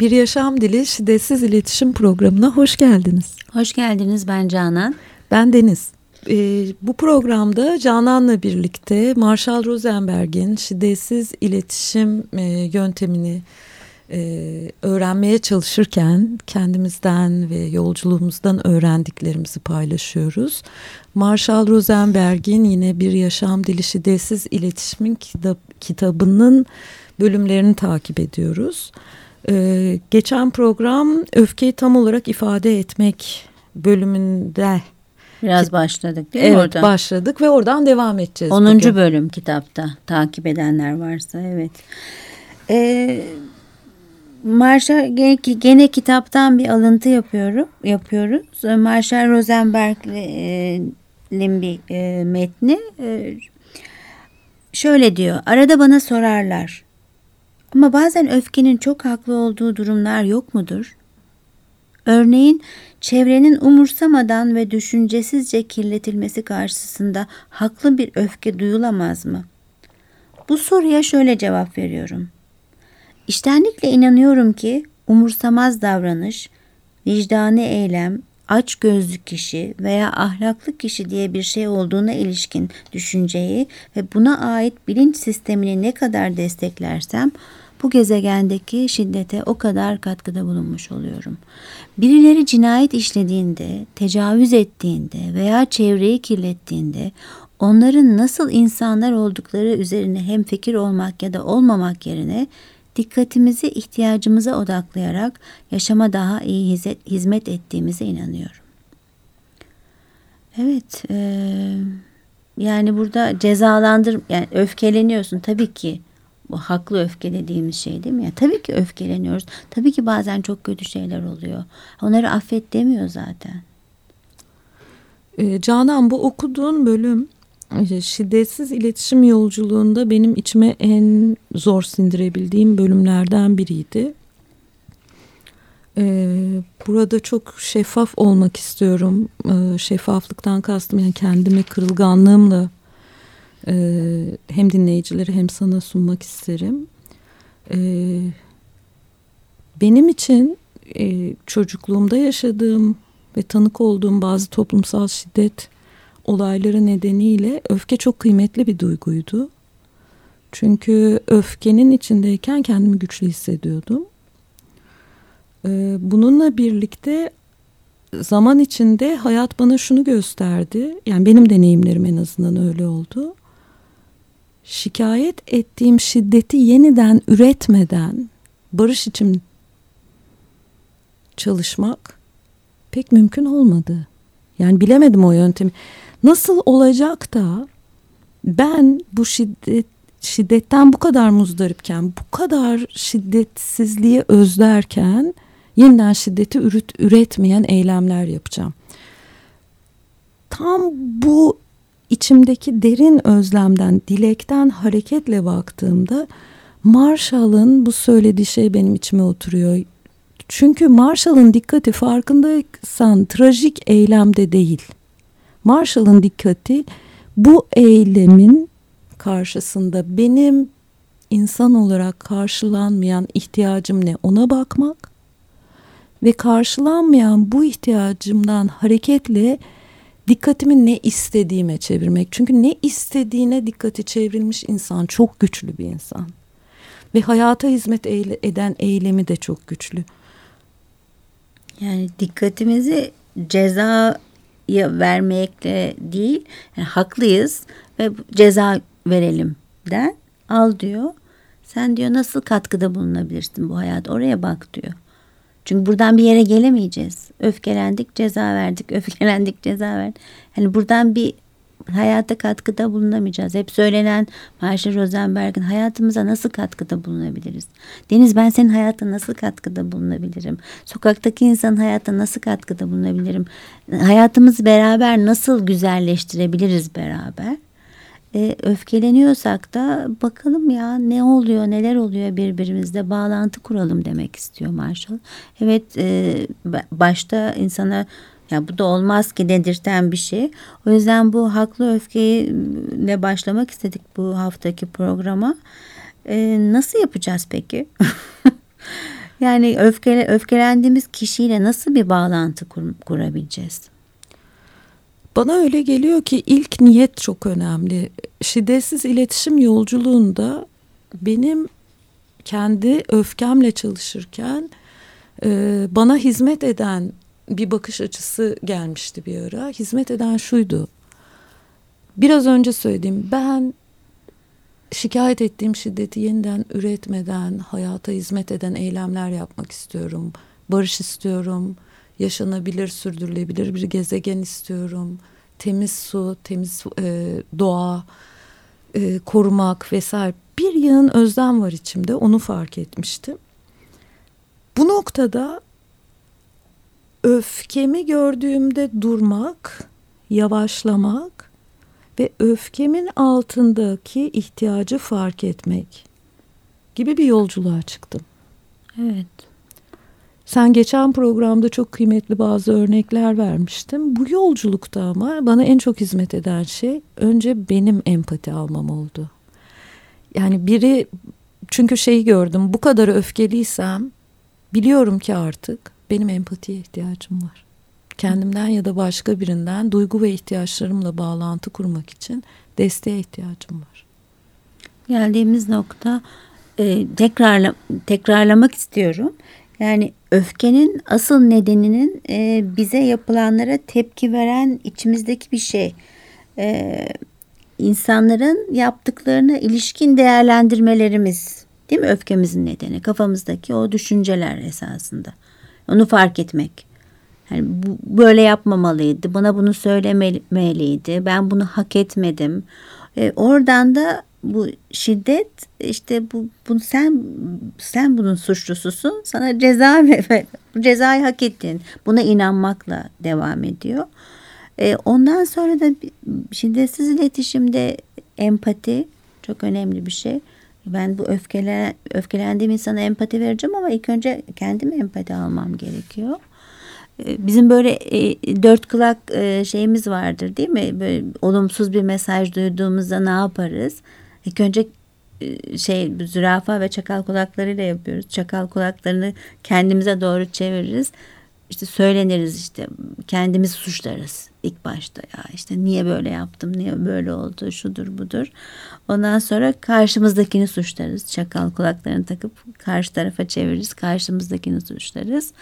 Bir Yaşam Dili Şiddetsiz İletişim Programı'na hoş geldiniz. Hoş geldiniz ben Canan. Ben Deniz. Ee, bu programda Canan'la birlikte Marshall Rosenberg'in şiddetsiz iletişim e, yöntemini e, öğrenmeye çalışırken kendimizden ve yolculuğumuzdan öğrendiklerimizi paylaşıyoruz. Marshall Rosenberg'in yine Bir Yaşam Dili Şiddetsiz İletişimin kitabının bölümlerini takip ediyoruz. Ee, geçen program öfkeyi tam olarak ifade etmek bölümünde Biraz başladık değil evet, mi oradan? başladık ve oradan devam edeceğiz. 10. bugün. bölüm kitapta takip edenler varsa evet. Ee, Marshall gene, gene kitaptan bir alıntı yapıyorum yapıyoruz. Marshall Rosenberg'in bir e, metni e, şöyle diyor. Arada bana sorarlar. Ama bazen öfkenin çok haklı olduğu durumlar yok mudur? Örneğin çevrenin umursamadan ve düşüncesizce kirletilmesi karşısında haklı bir öfke duyulamaz mı? Bu soruya şöyle cevap veriyorum. İştenlikle inanıyorum ki umursamaz davranış, vicdani eylem, aç gözlü kişi veya ahlaklı kişi diye bir şey olduğuna ilişkin düşünceyi ve buna ait bilinç sistemini ne kadar desteklersem bu gezegendeki şiddete o kadar katkıda bulunmuş oluyorum. Birileri cinayet işlediğinde, tecavüz ettiğinde veya çevreyi kirlettiğinde onların nasıl insanlar oldukları üzerine hem fikir olmak ya da olmamak yerine dikkatimizi ihtiyacımıza odaklayarak yaşama daha iyi hizmet ettiğimize inanıyorum. Evet, e, yani burada cezalandır, yani öfkeleniyorsun tabii ki bu haklı öfke dediğimiz şey değil mi? Ya, tabii ki öfkeleniyoruz. Tabii ki bazen çok kötü şeyler oluyor. Onları affet demiyor zaten. E, Canan bu okuduğun bölüm şiddetsiz iletişim yolculuğunda benim içime en zor sindirebildiğim bölümlerden biriydi. Ee, burada çok şeffaf olmak istiyorum. Ee, şeffaflıktan kastım yani kendimi kırılganlığımla e, hem dinleyicileri hem sana sunmak isterim. Ee, benim için e, çocukluğumda yaşadığım ve tanık olduğum bazı toplumsal şiddet olayları nedeniyle öfke çok kıymetli bir duyguydu. Çünkü öfkenin içindeyken kendimi güçlü hissediyordum. Ee, bununla birlikte zaman içinde hayat bana şunu gösterdi. Yani benim deneyimlerim en azından öyle oldu. Şikayet ettiğim şiddeti yeniden üretmeden barış için çalışmak pek mümkün olmadı. Yani bilemedim o yöntemi. Nasıl olacak da ben bu şiddet şiddetten bu kadar muzdaripken, bu kadar şiddetsizliği özlerken yeniden şiddeti üret, üretmeyen eylemler yapacağım. Tam bu içimdeki derin özlemden, dilekten hareketle baktığımda Marshall'ın bu söylediği şey benim içime oturuyor. Çünkü Marshall'ın dikkati farkındaysan trajik eylemde değil. Marshall'ın dikkati bu eylemin karşısında benim insan olarak karşılanmayan ihtiyacım ne ona bakmak ve karşılanmayan bu ihtiyacımdan hareketle dikkatimi ne istediğime çevirmek. Çünkü ne istediğine dikkati çevrilmiş insan çok güçlü bir insan. Ve hayata hizmet eyle, eden eylemi de çok güçlü. Yani dikkatimizi ceza vermekle değil yani haklıyız ve ceza verelim den al diyor. Sen diyor nasıl katkıda bulunabilirsin bu hayat oraya bak diyor. Çünkü buradan bir yere gelemeyeceğiz. Öfkelendik ceza verdik öfkelendik ceza verdik. Hani buradan bir hayata katkıda bulunamayacağız. Hep söylenen Marshall Rosenberg'in hayatımıza nasıl katkıda bulunabiliriz? Deniz ben senin hayatına nasıl katkıda bulunabilirim? Sokaktaki insanın hayatına nasıl katkıda bulunabilirim? Hayatımızı beraber nasıl güzelleştirebiliriz beraber? E, öfkeleniyorsak da bakalım ya ne oluyor neler oluyor birbirimizle bağlantı kuralım demek istiyor Marshall. Evet e, başta insana ya bu da olmaz ki dedirten bir şey. O yüzden bu haklı öfkeyle başlamak istedik bu haftaki programa. Ee, nasıl yapacağız peki? Yani öfkele, öfkelendiğimiz kişiyle nasıl bir bağlantı kur, kurabileceğiz? Bana öyle geliyor ki ilk niyet çok önemli. Şiddetsiz iletişim yolculuğunda benim kendi öfkemle çalışırken e, bana hizmet eden bir bakış açısı gelmişti bir ara. Hizmet eden şuydu. Biraz önce söylediğim ben şikayet ettiğim şiddeti yeniden üretmeden hayata hizmet eden eylemler yapmak istiyorum. Barış istiyorum. Yaşanabilir, sürdürülebilir bir gezegen istiyorum. Temiz su, temiz e, doğa e, korumak vesaire. Bir yığın özlem var içimde. Onu fark etmiştim. Bu noktada öfkemi gördüğümde durmak, yavaşlamak ve öfkemin altındaki ihtiyacı fark etmek gibi bir yolculuğa çıktım. Evet. Sen geçen programda çok kıymetli bazı örnekler vermiştin. Bu yolculukta ama bana en çok hizmet eden şey önce benim empati almam oldu. Yani biri çünkü şeyi gördüm bu kadar öfkeliysem biliyorum ki artık benim empatiye ihtiyacım var. Kendimden ya da başka birinden duygu ve ihtiyaçlarımla bağlantı kurmak için desteğe ihtiyacım var. Geldiğimiz nokta e, tekrarla, tekrarlamak istiyorum. Yani öfkenin asıl nedeninin e, bize yapılanlara tepki veren içimizdeki bir şey. E, insanların yaptıklarına ilişkin değerlendirmelerimiz değil mi? Öfkemizin nedeni kafamızdaki o düşünceler esasında. Onu fark etmek. Yani bu, böyle yapmamalıydı bana bunu söylemeliydi ben bunu hak etmedim. E, oradan da bu şiddet işte bu, bu sen sen bunun suçlususun sana ceza ver cezayı hak ettin buna inanmakla devam ediyor e, ondan sonra da şiddetsiz iletişimde empati çok önemli bir şey. Ben bu öfkelen, öfkelendiğim insana empati vereceğim ama ilk önce kendime empati almam gerekiyor. E, bizim böyle e, dört kulak e, şeyimiz vardır değil mi? Böyle olumsuz bir mesaj duyduğumuzda ne yaparız? İlk önce e, şey zürafa ve çakal kulaklarıyla yapıyoruz. Çakal kulaklarını kendimize doğru çeviririz. İşte söyleniriz işte kendimizi suçlarız ilk başta. Ya işte niye böyle yaptım niye böyle oldu şudur budur. Ondan sonra karşımızdakini suçlarız. Çakal kulaklarını takıp karşı tarafa çeviririz karşımızdakini suçlarız.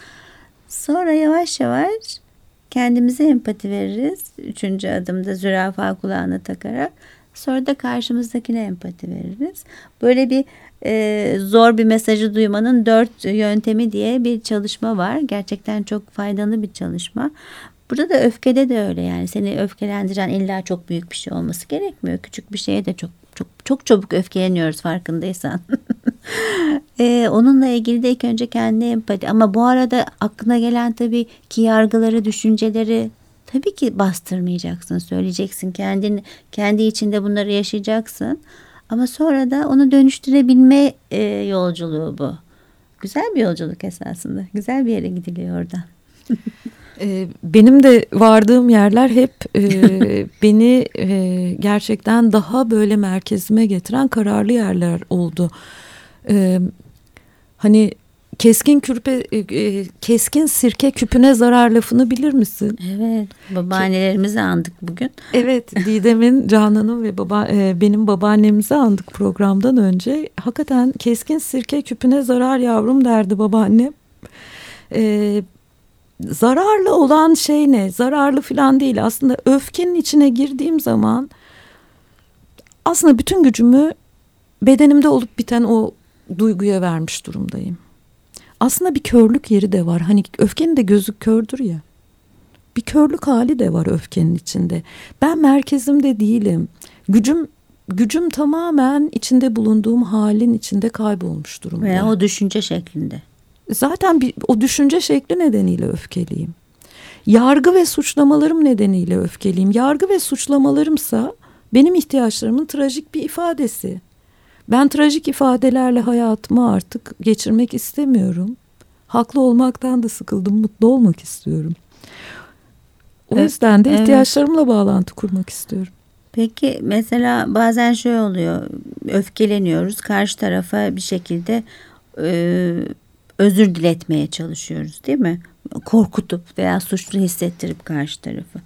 Sonra yavaş yavaş kendimize empati veririz. Üçüncü adımda zürafa kulağına takarak sonra da karşımızdakine empati veririz böyle bir e, zor bir mesajı duymanın dört yöntemi diye bir çalışma var. Gerçekten çok faydalı bir çalışma. Burada da öfkede de öyle yani seni öfkelendiren illa çok büyük bir şey olması gerekmiyor. Küçük bir şeye de çok çok çok çabuk öfkeleniyoruz farkındaysan. ee, onunla ilgili de ilk önce kendi empati ama bu arada aklına gelen tabii ki yargıları, düşünceleri tabii ki bastırmayacaksın, söyleyeceksin. Kendin kendi içinde bunları yaşayacaksın. Ama sonra da onu dönüştürebilme e, yolculuğu bu. Güzel bir yolculuk esasında. Güzel bir yere gidiliyor oradan. E, benim de vardığım yerler hep e, beni e, gerçekten daha böyle merkezime getiren kararlı yerler oldu. Hani keskin kürpe e, e, keskin sirke küpüne zarar lafını bilir misin? Evet. Babaannelerimizi andık bugün. Evet. Didem'in, Canan'ın ve baba e, benim babaannemizi andık programdan önce. Hakikaten keskin sirke küpüne zarar yavrum derdi babaannem. E, zararlı olan şey ne? Zararlı falan değil. Aslında öfkenin içine girdiğim zaman aslında bütün gücümü bedenimde olup biten o duyguya vermiş durumdayım aslında bir körlük yeri de var. Hani öfkenin de gözü kördür ya. Bir körlük hali de var öfkenin içinde. Ben merkezimde değilim. Gücüm gücüm tamamen içinde bulunduğum halin içinde kaybolmuş durumda. Veya o düşünce şeklinde. Zaten bir, o düşünce şekli nedeniyle öfkeliyim. Yargı ve suçlamalarım nedeniyle öfkeliyim. Yargı ve suçlamalarımsa benim ihtiyaçlarımın trajik bir ifadesi. Ben trajik ifadelerle hayatımı artık geçirmek istemiyorum. Haklı olmaktan da sıkıldım, mutlu olmak istiyorum. O yüzden de ihtiyaçlarımla evet. bağlantı kurmak istiyorum. Peki mesela bazen şey oluyor, öfkeleniyoruz, karşı tarafa bir şekilde e, özür diletmeye çalışıyoruz değil mi? Korkutup veya suçlu hissettirip karşı tarafı.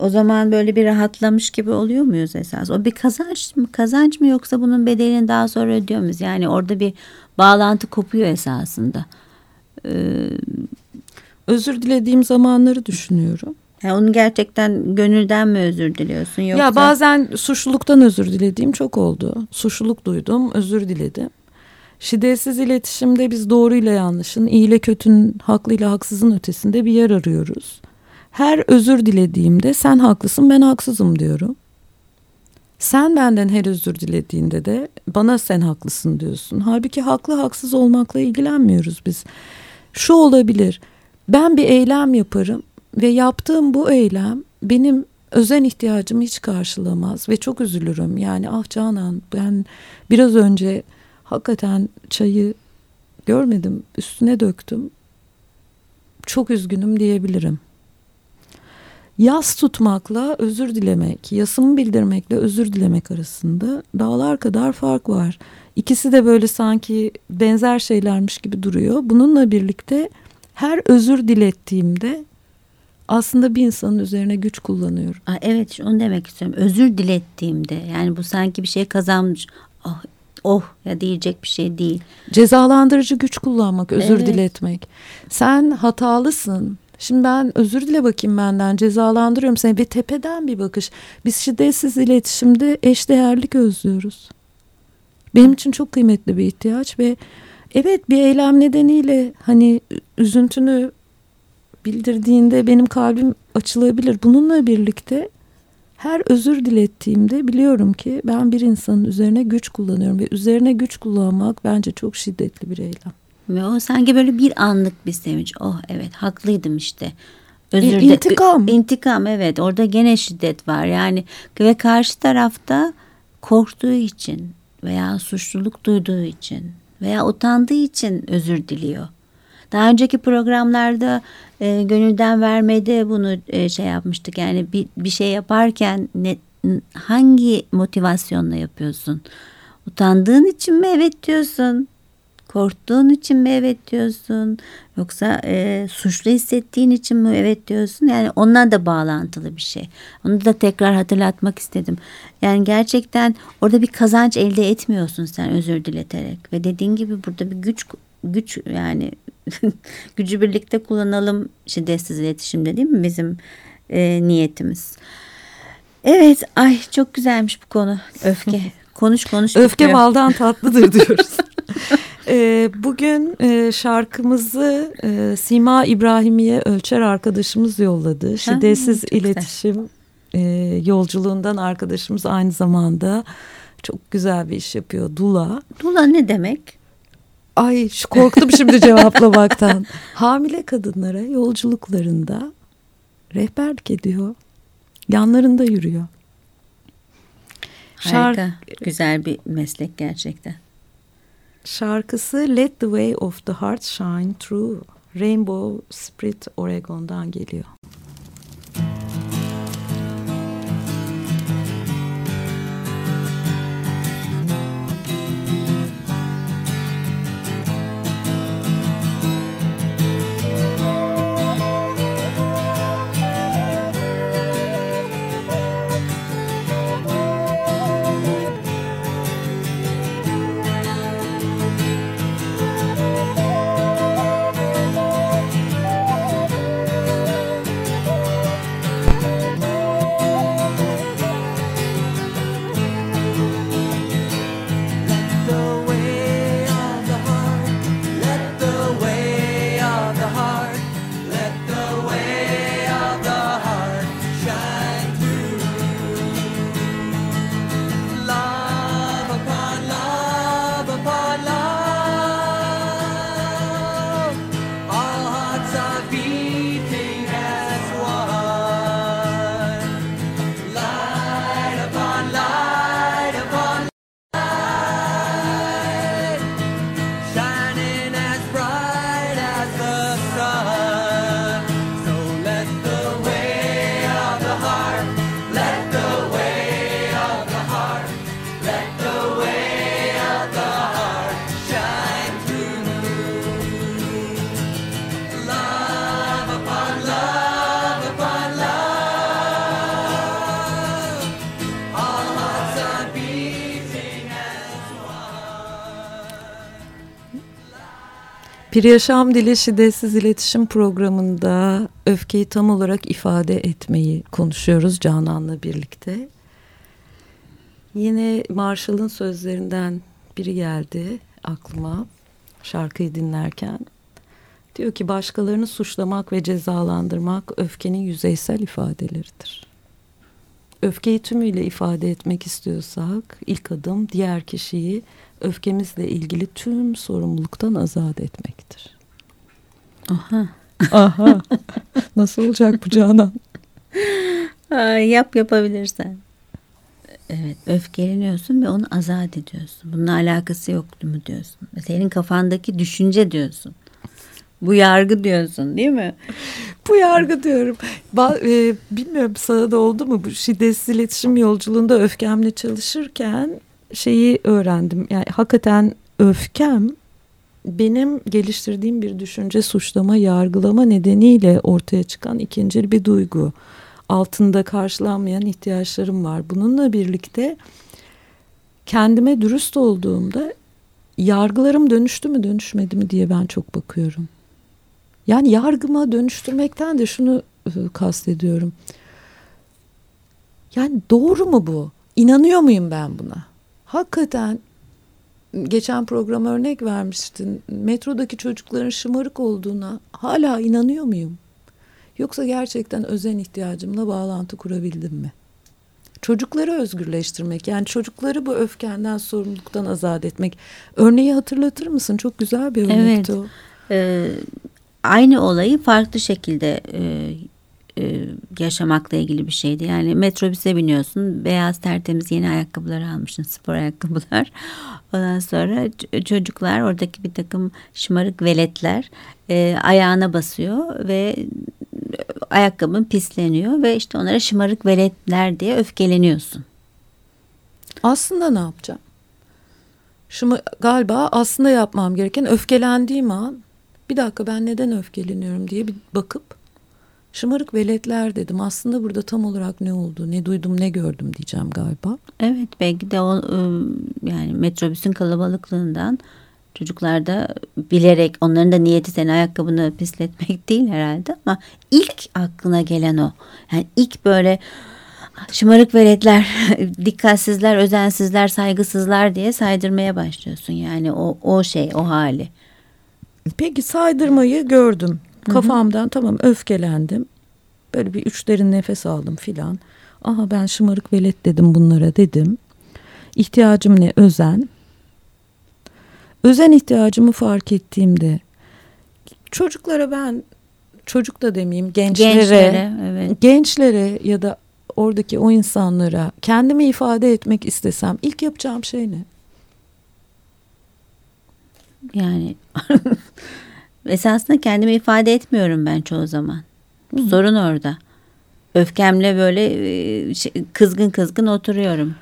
O zaman böyle bir rahatlamış gibi oluyor muyuz esas? O bir kazanç mı, kazanç mı yoksa bunun bedelini daha sonra ödüyor muyuz? Yani orada bir bağlantı kopuyor esasında. Ee, özür dilediğim zamanları düşünüyorum. Yani onu gerçekten gönülden mi özür diliyorsun yoksa? Ya bazen suçluluktan özür dilediğim çok oldu. Suçluluk duydum, özür diledim. Şiddetsiz iletişimde biz doğru ile yanlışın, iyi ile kötünün, haklı ile haksızın ötesinde bir yer arıyoruz. Her özür dilediğimde sen haklısın ben haksızım diyorum. Sen benden her özür dilediğinde de bana sen haklısın diyorsun. Halbuki haklı haksız olmakla ilgilenmiyoruz biz. Şu olabilir. Ben bir eylem yaparım ve yaptığım bu eylem benim özen ihtiyacımı hiç karşılamaz ve çok üzülürüm. Yani ah Canan ben biraz önce hakikaten çayı görmedim üstüne döktüm. Çok üzgünüm diyebilirim. Yas tutmakla özür dilemek, yasımı bildirmekle özür dilemek arasında dağlar kadar fark var. İkisi de böyle sanki benzer şeylermiş gibi duruyor. Bununla birlikte her özür dilettiğimde aslında bir insanın üzerine güç kullanıyorum. Aa, evet onu demek istiyorum. Özür dilettiğimde yani bu sanki bir şey kazanmış. Oh, oh ya diyecek bir şey değil. Cezalandırıcı güç kullanmak, özür evet. diletmek. Sen hatalısın. Şimdi ben özür dile bakayım benden cezalandırıyorum seni ve tepeden bir bakış. Biz şiddetsiz iletişimde eşdeğerlik özlüyoruz. Benim için çok kıymetli bir ihtiyaç ve evet bir eylem nedeniyle hani üzüntünü bildirdiğinde benim kalbim açılabilir. Bununla birlikte her özür dilettiğimde biliyorum ki ben bir insanın üzerine güç kullanıyorum ve üzerine güç kullanmak bence çok şiddetli bir eylem. Ve o sanki böyle bir anlık bir sevinç. Oh evet haklıydım işte. Özür de, intikam. İntikam evet orada gene şiddet var yani ve karşı tarafta korktuğu için veya suçluluk duyduğu için veya utandığı için özür diliyor. Daha önceki programlarda e, gönülden vermede bunu e, şey yapmıştık. Yani bir, bir şey yaparken ne, hangi motivasyonla yapıyorsun? Utandığın için mi evet diyorsun? Korktuğun için mi evet diyorsun? Yoksa e, suçlu hissettiğin için mi evet diyorsun? Yani onlar da bağlantılı bir şey. Onu da tekrar hatırlatmak istedim. Yani gerçekten orada bir kazanç elde etmiyorsun sen özür dileterek. Ve dediğin gibi burada bir güç güç yani gücü birlikte kullanalım şiddetsiz iletişimde değil mi bizim e, niyetimiz. Evet ay çok güzelmiş bu konu öfke. Konuş konuş. Öfke baldan tatlıdır diyoruz. e, bugün e, şarkımızı e, Sima İbrahimiye Ölçer arkadaşımız yolladı. Şiddetsiz ha, iletişim e, yolculuğundan arkadaşımız aynı zamanda çok güzel bir iş yapıyor. Dula. Dula ne demek? Ay şu korktum şimdi cevaplamaktan. Hamile kadınlara yolculuklarında rehberlik ediyor. Yanlarında yürüyor. Harika. Şark Güzel bir meslek gerçekten. Şarkısı Let the Way of the Heart Shine Through Rainbow Spirit Oregon'dan geliyor. Bir Yaşam Dili Şiddetsiz İletişim Programı'nda öfkeyi tam olarak ifade etmeyi konuşuyoruz Canan'la birlikte. Yine Marshall'ın sözlerinden biri geldi aklıma şarkıyı dinlerken. Diyor ki başkalarını suçlamak ve cezalandırmak öfkenin yüzeysel ifadeleridir. Öfkeyi tümüyle ifade etmek istiyorsak ilk adım diğer kişiyi öfkemizle ilgili tüm sorumluluktan azat etmektir. Aha. Aha. Nasıl olacak bu Canan? Ay, yap yapabilirsen. Evet öfkeleniyorsun ve onu azat ediyorsun. Bunun alakası yoktu mu diyorsun. Senin kafandaki düşünce diyorsun. Bu yargı diyorsun değil mi? Bu yargı diyorum. Ba e, bilmiyorum sana da oldu mu bu şiddetsiz iletişim yolculuğunda öfkemle çalışırken şeyi öğrendim. Yani hakikaten öfkem benim geliştirdiğim bir düşünce, suçlama, yargılama nedeniyle ortaya çıkan ikinci bir duygu. Altında karşılanmayan ihtiyaçlarım var. Bununla birlikte kendime dürüst olduğumda yargılarım dönüştü mü dönüşmedi mi diye ben çok bakıyorum. Yani yargıma dönüştürmekten de şunu e, kastediyorum. Yani doğru mu bu? İnanıyor muyum ben buna? Hakikaten geçen program örnek vermiştin. Metrodaki çocukların şımarık olduğuna hala inanıyor muyum? Yoksa gerçekten özen ihtiyacımla bağlantı kurabildim mi? Çocukları özgürleştirmek yani çocukları bu öfkenden sorumluluktan azat etmek. Örneği hatırlatır mısın? Çok güzel bir örnekti evet. o. Ee, aynı olayı farklı şekilde e, e, yaşamakla ilgili bir şeydi. Yani metrobüse biniyorsun, beyaz tertemiz yeni ayakkabılar almışsın, spor ayakkabılar. Ondan sonra çocuklar, oradaki bir takım şımarık veletler e, ayağına basıyor ve ayakkabın pisleniyor ve işte onlara şımarık veletler diye öfkeleniyorsun. Aslında ne yapacağım? Şımı, galiba aslında yapmam gereken öfkelendiğim an bir dakika ben neden öfkeleniyorum diye bir bakıp şımarık veletler dedim. Aslında burada tam olarak ne oldu, ne duydum, ne gördüm diyeceğim galiba. Evet belki de o ıı, yani metrobüsün kalabalıklığından çocuklar da bilerek onların da niyeti senin ayakkabını pisletmek değil herhalde ama ilk aklına gelen o. Yani ilk böyle şımarık veletler, dikkatsizler, özensizler, saygısızlar diye saydırmaya başlıyorsun. Yani o, o şey, o hali. Peki saydırmayı gördüm. Kafamdan tamam öfkelendim. Böyle bir üç derin nefes aldım filan. Aha ben şımarık velet dedim bunlara dedim. İhtiyacım ne? Özen. Özen ihtiyacımı fark ettiğimde çocuklara ben çocuk da demeyeyim gençlere Gençlere, evet. gençlere ya da oradaki o insanlara kendimi ifade etmek istesem ilk yapacağım şey ne? Yani esasında kendimi ifade etmiyorum ben çoğu zaman. Hı. Sorun orada. Öfkemle böyle şey, kızgın kızgın oturuyorum.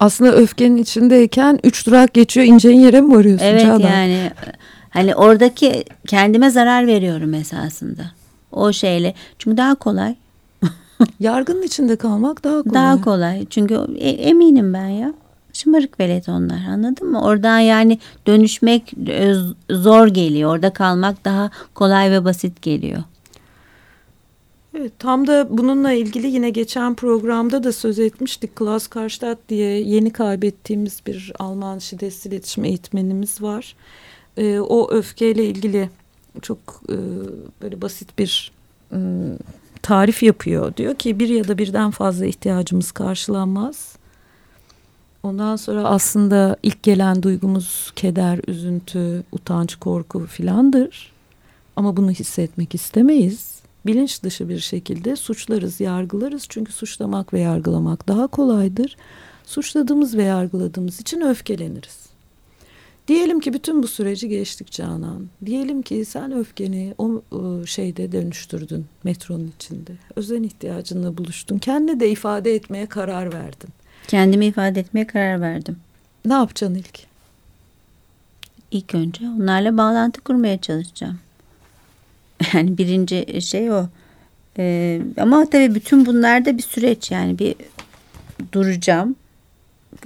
Aslında öfkenin içindeyken üç durak geçiyor ineceğin yere mi varıyorsun Evet Çağla? yani hani oradaki kendime zarar veriyorum esasında. O şeyle. Çünkü daha kolay. Yargının içinde kalmak daha kolay. Daha kolay. Çünkü e- eminim ben ya. Şımarık velet onlar anladın mı? Oradan yani dönüşmek e, zor geliyor. Orada kalmak daha kolay ve basit geliyor. Evet, tam da bununla ilgili yine geçen programda da söz etmiştik. Klaus Karstadt diye yeni kaybettiğimiz bir Alman şiddetsiz iletişim eğitmenimiz var. Ee, o öfkeyle ilgili çok e, böyle basit bir e, tarif yapıyor. Diyor ki bir ya da birden fazla ihtiyacımız karşılanmaz. Ondan sonra aslında ilk gelen duygumuz keder, üzüntü, utanç, korku filandır. Ama bunu hissetmek istemeyiz. Bilinç dışı bir şekilde suçlarız, yargılarız. Çünkü suçlamak ve yargılamak daha kolaydır. Suçladığımız ve yargıladığımız için öfkeleniriz. Diyelim ki bütün bu süreci geçtik Canan. Diyelim ki sen öfkeni o ıı, şeyde dönüştürdün metronun içinde. Özen ihtiyacınla buluştun. Kendini de ifade etmeye karar verdin. Kendimi ifade etmeye karar verdim. Ne yapacaksın ilk? İlk önce onlarla bağlantı kurmaya çalışacağım. Yani birinci şey o. Ee, ama tabii bütün bunlarda bir süreç yani bir duracağım.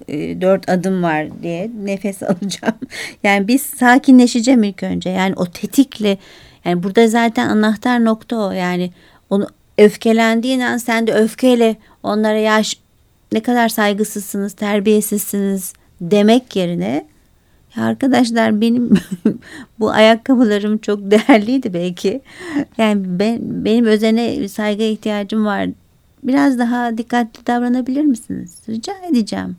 e, dört adım var diye nefes alacağım. Yani biz sakinleşeceğim ilk önce. Yani o tetikle yani burada zaten anahtar nokta o. Yani onu öfkelendiğin an sen de öfkeyle onlara yaş ne kadar saygısızsınız, terbiyesizsiniz demek yerine ya arkadaşlar benim bu ayakkabılarım çok değerliydi belki. Yani ben benim özene saygı ihtiyacım var. Biraz daha dikkatli davranabilir misiniz? Rica edeceğim.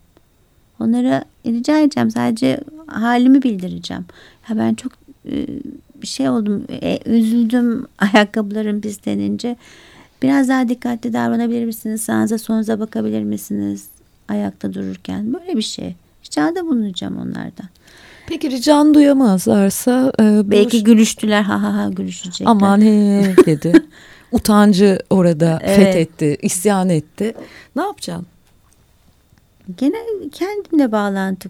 Onlara rica edeceğim. Sadece halimi bildireceğim. Ya ben çok bir şey oldum. E, üzüldüm ayakkabılarım pislenince. Biraz daha dikkatli davranabilir misiniz? Sağınıza solunuza bakabilir misiniz? Ayakta dururken. Böyle bir şey. Ricada bulunacağım onlardan. Peki rican duyamazlarsa? E, Belki gülüştüler ha ha ha gülüşecekler. Aman he dedi. Utancı orada evet. fethetti, isyan etti. Ne yapacaksın? Gene kendimle bağlantı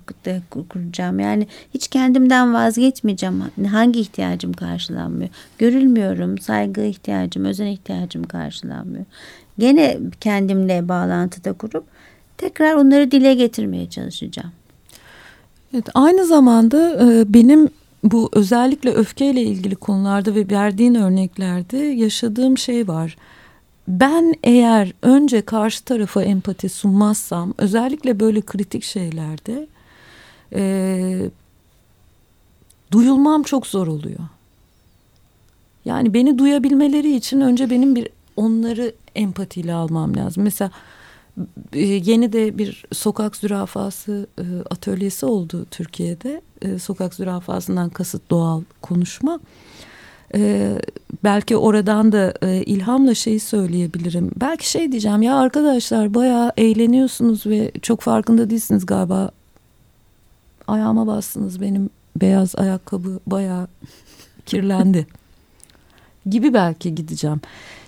kuracağım. Yani hiç kendimden vazgeçmeyeceğim. Hangi ihtiyacım karşılanmıyor? Görülmüyorum. Saygı ihtiyacım, özen ihtiyacım karşılanmıyor. Gene kendimle bağlantıda kurup tekrar onları dile getirmeye çalışacağım. Evet, aynı zamanda e, benim bu özellikle öfkeyle ilgili konularda ve verdiğin örneklerde yaşadığım şey var. Ben eğer önce karşı tarafa empati sunmazsam özellikle böyle kritik şeylerde e, duyulmam çok zor oluyor. Yani beni duyabilmeleri için önce benim bir onları empatiyle almam lazım. Mesela e, yeni de bir sokak zürafası e, atölyesi oldu Türkiye'de. E, sokak zürafasından kasıt doğal konuşma. Belki oradan da ilhamla şeyi söyleyebilirim. Belki şey diyeceğim ya arkadaşlar bayağı eğleniyorsunuz ve çok farkında değilsiniz galiba. Ayağıma bastınız benim beyaz ayakkabı bayağı kirlendi gibi belki gideceğim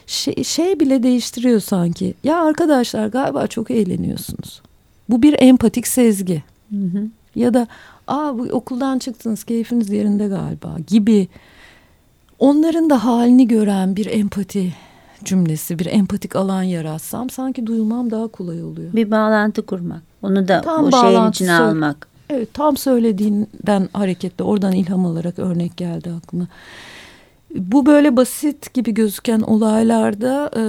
şey, şey bile değiştiriyor sanki. Ya arkadaşlar galiba çok eğleniyorsunuz. Bu bir empatik sezgi. Hı hı. Ya da aa bu okuldan çıktınız keyfiniz yerinde galiba gibi. Onların da halini gören bir empati cümlesi, bir empatik alan yaratsam sanki duyulmam daha kolay oluyor. Bir bağlantı kurmak. Onu da tam o şeyin içine almak. Evet tam söylediğinden hareketle oradan ilham alarak örnek geldi aklıma. Bu böyle basit gibi gözüken olaylarda e,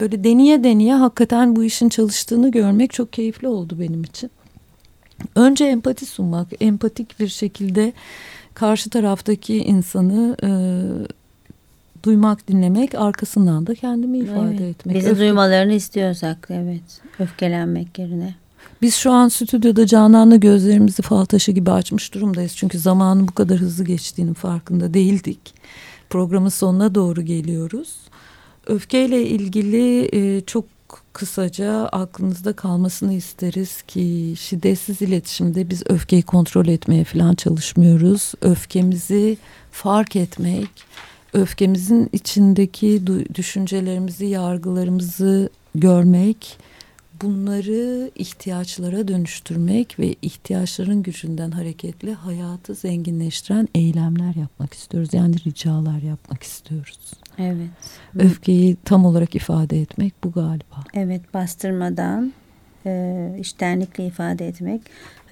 böyle deneye deneye hakikaten bu işin çalıştığını görmek çok keyifli oldu benim için. Önce empati sunmak, empatik bir şekilde karşı taraftaki insanı e, duymak, dinlemek, arkasından da kendimi ifade evet, etmek. Bizi Öfke... duymalarını istiyorsak evet, öfkelenmek yerine. Biz şu an stüdyoda Canan'la gözlerimizi fal taşı gibi açmış durumdayız. Çünkü zamanın bu kadar hızlı geçtiğinin farkında değildik programın sonuna doğru geliyoruz. Öfkeyle ilgili e, çok kısaca aklınızda kalmasını isteriz ki şiddetsiz iletişimde biz öfkeyi kontrol etmeye falan çalışmıyoruz. Öfkemizi fark etmek, öfkemizin içindeki düşüncelerimizi, yargılarımızı görmek, bunları ihtiyaçlara dönüştürmek ve ihtiyaçların gücünden hareketle hayatı zenginleştiren eylemler yapmak istiyoruz. Yani ricalar yapmak istiyoruz. Evet. Öfkeyi tam olarak ifade etmek bu galiba. Evet bastırmadan e, iştenlikle ifade etmek.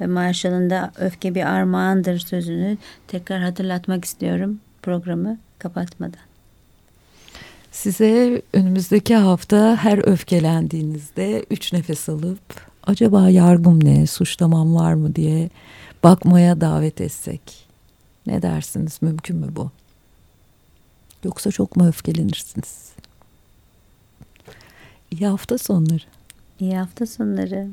Ve Marshall'ın da öfke bir armağandır sözünü tekrar hatırlatmak istiyorum programı kapatmadan. Size önümüzdeki hafta her öfkelendiğinizde üç nefes alıp acaba yargım ne, suçlamam var mı diye bakmaya davet etsek. Ne dersiniz? Mümkün mü bu? Yoksa çok mu öfkelenirsiniz? İyi hafta sonları. İyi hafta sonları.